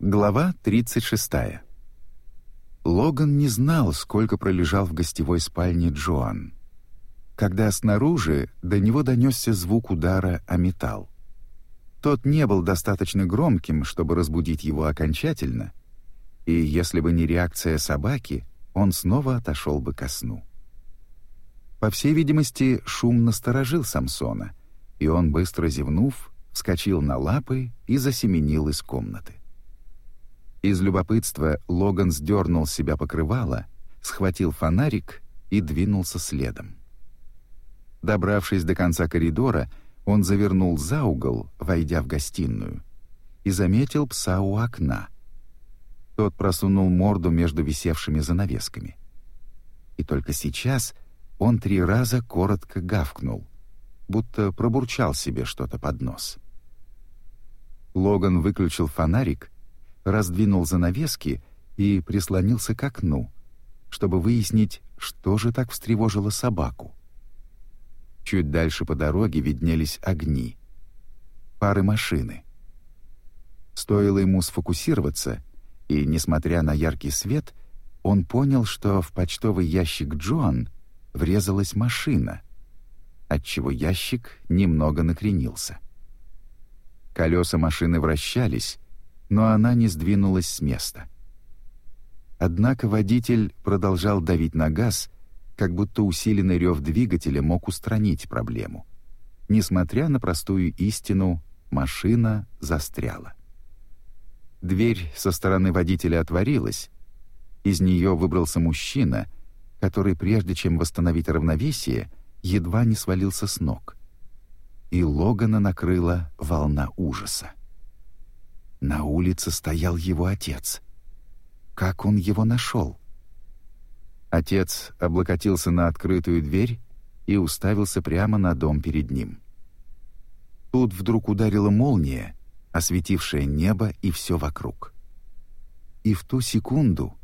Глава 36. Логан не знал, сколько пролежал в гостевой спальне Джоан. Когда снаружи до него донесся звук удара о металл. Тот не был достаточно громким, чтобы разбудить его окончательно, и если бы не реакция собаки, он снова отошел бы ко сну. По всей видимости, шум насторожил Самсона, и он, быстро зевнув, вскочил на лапы и засеменил из комнаты. Из любопытства Логан сдернул с себя покрывало, схватил фонарик и двинулся следом. Добравшись до конца коридора, он завернул за угол, войдя в гостиную, и заметил пса у окна. Тот просунул морду между висевшими занавесками. И только сейчас он три раза коротко гавкнул, будто пробурчал себе что-то под нос. Логан выключил фонарик раздвинул занавески и прислонился к окну, чтобы выяснить, что же так встревожило собаку. Чуть дальше по дороге виднелись огни. Пары машины. Стоило ему сфокусироваться, и, несмотря на яркий свет, он понял, что в почтовый ящик Джоан врезалась машина, отчего ящик немного накренился. Колеса машины вращались, но она не сдвинулась с места. Однако водитель продолжал давить на газ, как будто усиленный рев двигателя мог устранить проблему. Несмотря на простую истину, машина застряла. Дверь со стороны водителя отворилась. Из нее выбрался мужчина, который, прежде чем восстановить равновесие, едва не свалился с ног. И Логана накрыла волна ужаса. На улице стоял его отец. Как он его нашел? Отец облокотился на открытую дверь и уставился прямо на дом перед ним. Тут вдруг ударила молния, осветившая небо и все вокруг. И в ту секунду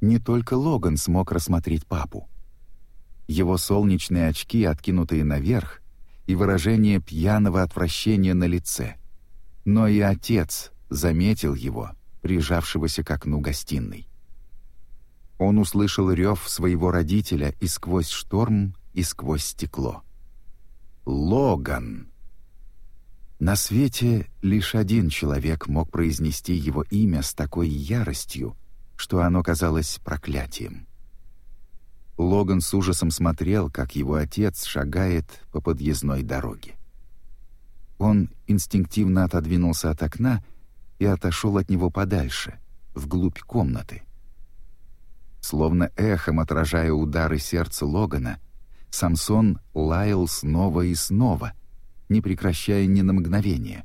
не только Логан смог рассмотреть папу. Его солнечные очки, откинутые наверх, и выражение пьяного отвращения на лице. Но и отец, заметил его, прижавшегося к окну гостиной. Он услышал рев своего родителя и сквозь шторм, и сквозь стекло. Логан. На свете лишь один человек мог произнести его имя с такой яростью, что оно казалось проклятием. Логан с ужасом смотрел, как его отец шагает по подъездной дороге. Он инстинктивно отодвинулся от окна и отошел от него подальше, вглубь комнаты. Словно эхом отражая удары сердца Логана, Самсон лаял снова и снова, не прекращая ни на мгновение.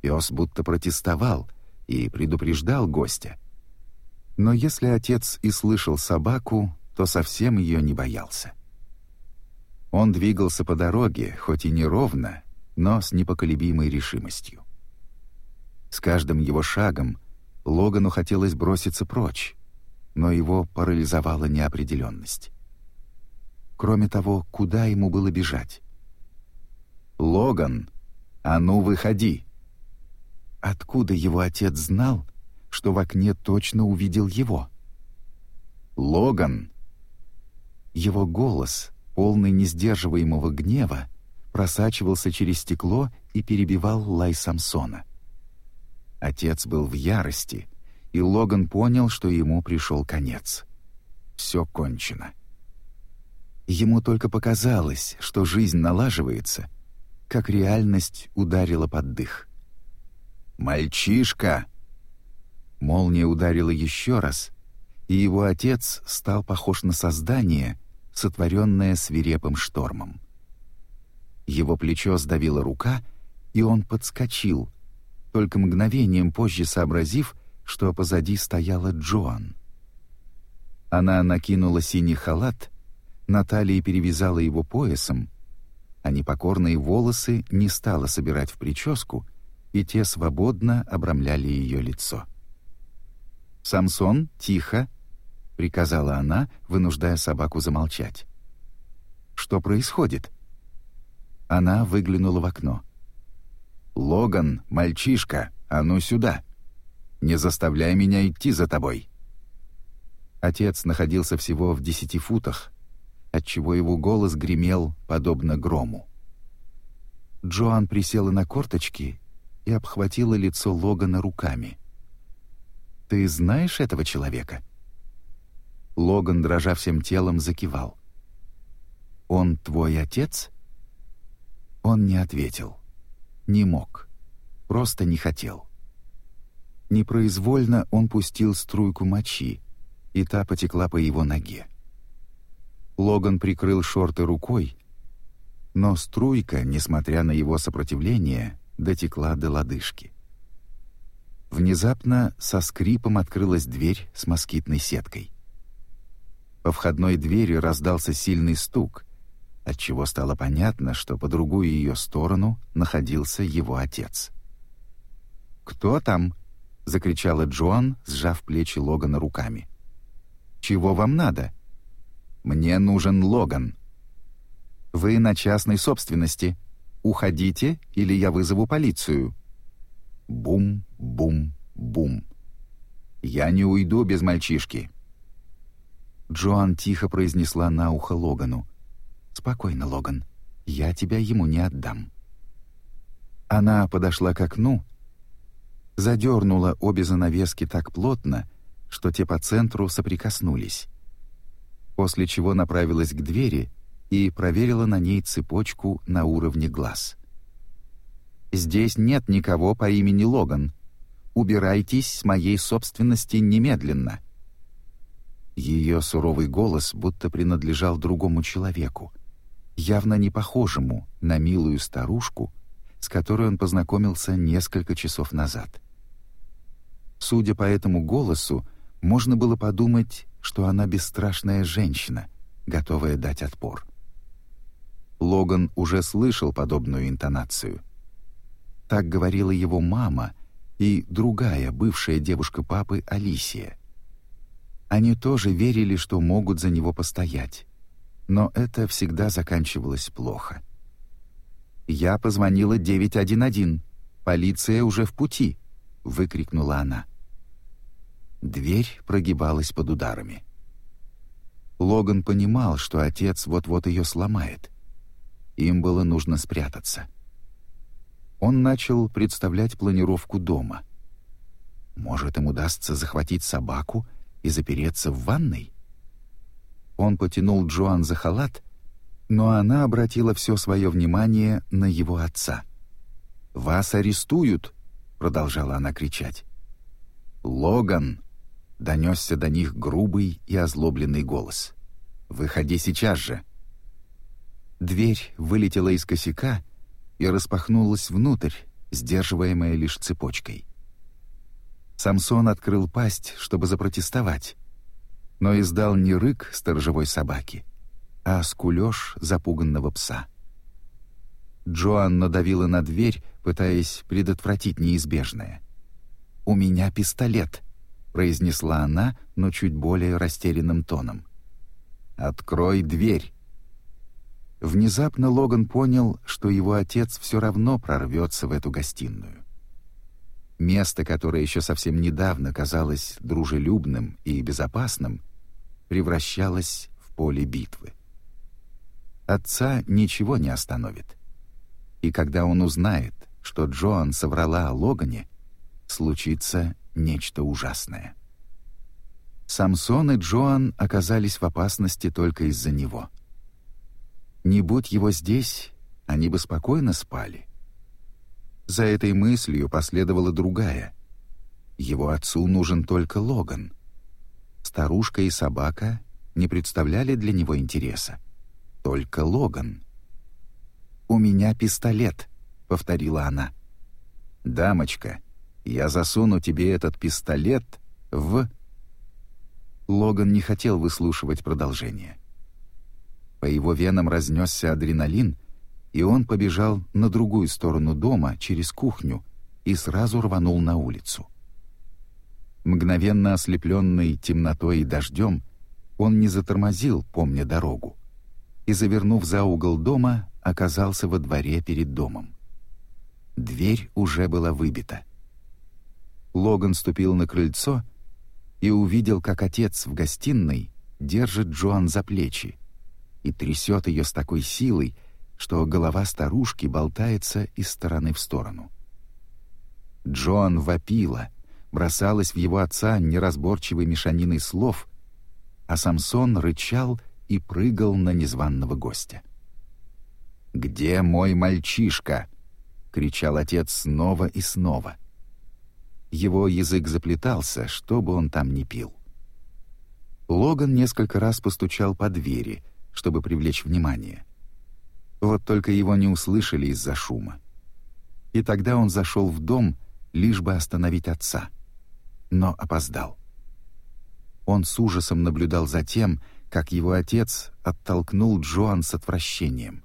Пес будто протестовал и предупреждал гостя. Но если отец и слышал собаку, то совсем ее не боялся. Он двигался по дороге, хоть и неровно, но с непоколебимой решимостью. С каждым его шагом Логану хотелось броситься прочь, но его парализовала неопределенность. Кроме того, куда ему было бежать? «Логан, а ну выходи!» Откуда его отец знал, что в окне точно увидел его? «Логан!» Его голос, полный несдерживаемого гнева, просачивался через стекло и перебивал лай Самсона. Отец был в ярости, и Логан понял, что ему пришел конец. Все кончено. Ему только показалось, что жизнь налаживается, как реальность ударила под дых. «Мальчишка!» Молния ударила еще раз, и его отец стал похож на создание, сотворенное свирепым штормом. Его плечо сдавила рука, и он подскочил — только мгновением позже сообразив, что позади стояла Джоан. Она накинула синий халат, Наталья перевязала его поясом, а непокорные волосы не стала собирать в прическу, и те свободно обрамляли ее лицо. «Самсон, тихо!» — приказала она, вынуждая собаку замолчать. «Что происходит?» Она выглянула в окно. «Логан, мальчишка, а ну сюда!» Не заставляй меня идти за тобой!» Отец находился всего в десяти футах, отчего его голос гремел, подобно грому. Джоан присела на корточки и обхватила лицо Логана руками. «Ты знаешь этого человека?» Логан, дрожа всем телом, закивал. «Он твой отец?» Он не ответил. Не мог. Просто не хотел. Непроизвольно он пустил струйку мочи, и та потекла по его ноге. Логан прикрыл шорты рукой, но струйка, несмотря на его сопротивление, дотекла до лодыжки. Внезапно со скрипом открылась дверь с москитной сеткой. По входной двери раздался сильный стук, отчего стало понятно, что по другую ее сторону находился его отец. «Кто там?» — закричала Джоан, сжав плечи Логана руками. «Чего вам надо?» «Мне нужен Логан». «Вы на частной собственности. Уходите, или я вызову полицию». Бум, бум, бум. «Я не уйду без мальчишки». Джоан тихо произнесла на ухо Логану. «Спокойно, Логан. Я тебя ему не отдам». Она подошла к окну, задернула обе занавески так плотно, что те по центру соприкоснулись. После чего направилась к двери и проверила на ней цепочку на уровне глаз. «Здесь нет никого по имени Логан. Убирайтесь с моей собственности немедленно». Ее суровый голос будто принадлежал другому человеку, явно не похожему на милую старушку, с которой он познакомился несколько часов назад. Судя по этому голосу, можно было подумать, что она бесстрашная женщина, готовая дать отпор. Логан уже слышал подобную интонацию. Так говорила его мама и другая бывшая девушка папы Алисия. Они тоже верили, что могут за него постоять но это всегда заканчивалось плохо. «Я позвонила 911. Полиция уже в пути!» — выкрикнула она. Дверь прогибалась под ударами. Логан понимал, что отец вот-вот ее сломает. Им было нужно спрятаться. Он начал представлять планировку дома. Может, им удастся захватить собаку и запереться в ванной? Он потянул Джоан за халат, но она обратила все свое внимание на его отца. «Вас арестуют!» — продолжала она кричать. «Логан!» — донесся до них грубый и озлобленный голос. «Выходи сейчас же!» Дверь вылетела из косяка и распахнулась внутрь, сдерживаемая лишь цепочкой. Самсон открыл пасть, чтобы запротестовать, но издал не рык сторожевой собаки, а скулёж запуганного пса. Джоан надавила на дверь, пытаясь предотвратить неизбежное. «У меня пистолет», — произнесла она, но чуть более растерянным тоном. «Открой дверь». Внезапно Логан понял, что его отец все равно прорвется в эту гостиную. Место, которое еще совсем недавно казалось дружелюбным и безопасным, превращалась в поле битвы. Отца ничего не остановит. И когда он узнает, что Джоан соврала о Логане, случится нечто ужасное. Самсон и Джоан оказались в опасности только из-за него. Не будь его здесь, они бы спокойно спали. За этой мыслью последовала другая. Его отцу нужен только Логан — Старушка и собака не представляли для него интереса. Только Логан. «У меня пистолет», — повторила она. «Дамочка, я засуну тебе этот пистолет в...» Логан не хотел выслушивать продолжение. По его венам разнесся адреналин, и он побежал на другую сторону дома, через кухню, и сразу рванул на улицу. Мгновенно ослепленный темнотой и дождем, он не затормозил, помня дорогу, и, завернув за угол дома, оказался во дворе перед домом. Дверь уже была выбита. Логан ступил на крыльцо и увидел, как отец в гостиной держит Джоан за плечи и трясет ее с такой силой, что голова старушки болтается из стороны в сторону. Джоан вопила, бросалась в его отца неразборчивой мешаниной слов, а Самсон рычал и прыгал на незваного гостя. «Где мой мальчишка?» — кричал отец снова и снова. Его язык заплетался, что бы он там ни пил. Логан несколько раз постучал по двери, чтобы привлечь внимание. Вот только его не услышали из-за шума. И тогда он зашел в дом, лишь бы остановить отца. Но опоздал. Он с ужасом наблюдал за тем, как его отец оттолкнул Джоан с отвращением.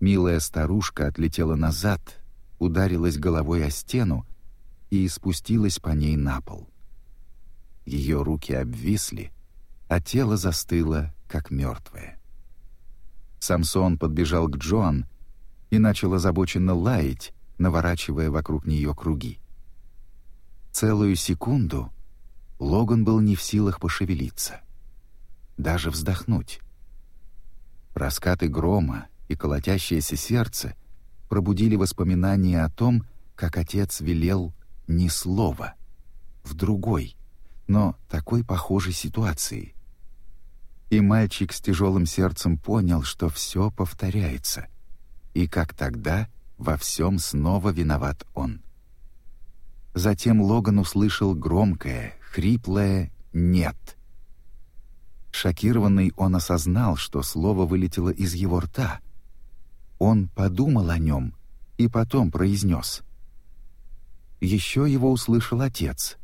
Милая старушка отлетела назад, ударилась головой о стену и спустилась по ней на пол. Ее руки обвисли, а тело застыло, как мертвое. Самсон подбежал к Джоан и начал озабоченно лаять, наворачивая вокруг нее круги. Целую секунду Логан был не в силах пошевелиться, даже вздохнуть. Раскаты грома и колотящееся сердце пробудили воспоминания о том, как отец велел ни слова в другой, но такой похожей ситуации. И мальчик с тяжелым сердцем понял, что все повторяется, и как тогда во всем снова виноват он. Затем Логан услышал громкое, хриплое «нет». Шокированный он осознал, что слово вылетело из его рта. Он подумал о нем и потом произнес. Еще его услышал отец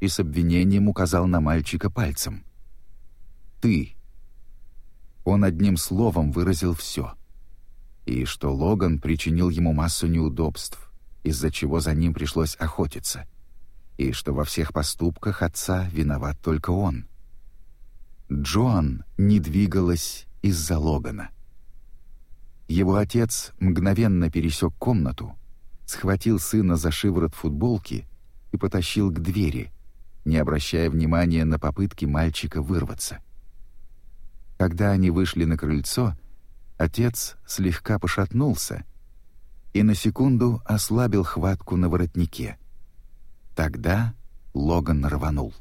и с обвинением указал на мальчика пальцем. «Ты». Он одним словом выразил все. И что Логан причинил ему массу неудобств, из-за чего за ним пришлось охотиться, и что во всех поступках отца виноват только он. Джоан не двигалась из-за Логана. Его отец мгновенно пересек комнату, схватил сына за шиворот футболки и потащил к двери, не обращая внимания на попытки мальчика вырваться. Когда они вышли на крыльцо, отец слегка пошатнулся и на секунду ослабил хватку на воротнике. Тогда Логан рванул.